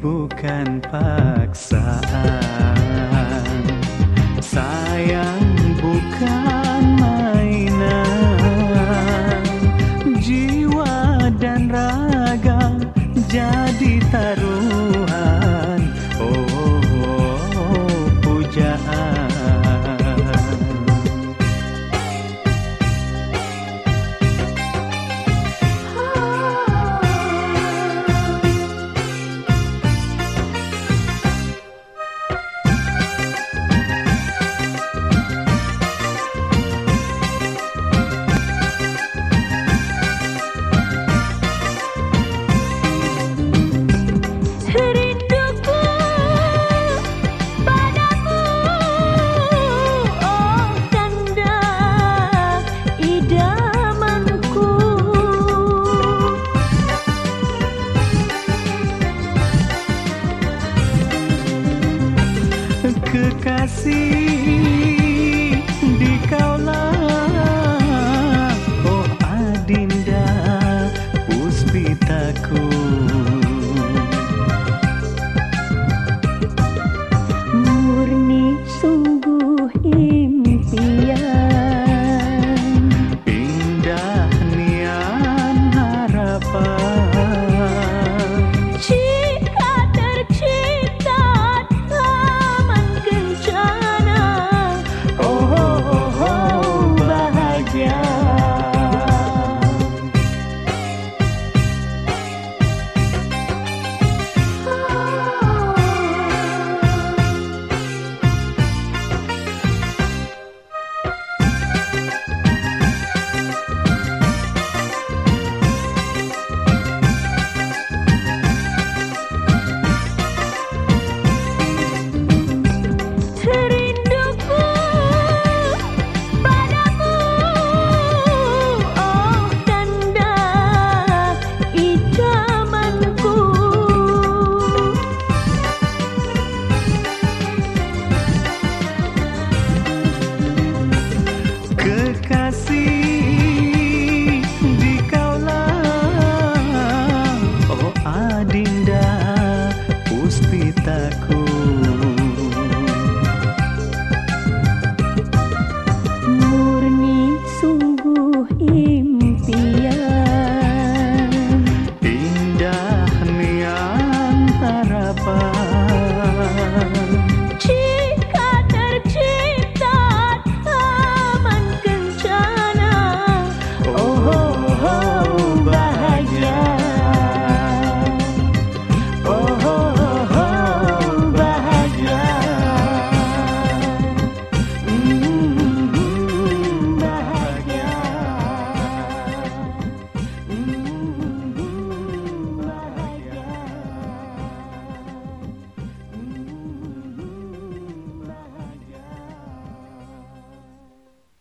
bukan paksaan. Sayang bukan mainan. Jiwa dan raga jadi taruhan assim. ಸಾಕು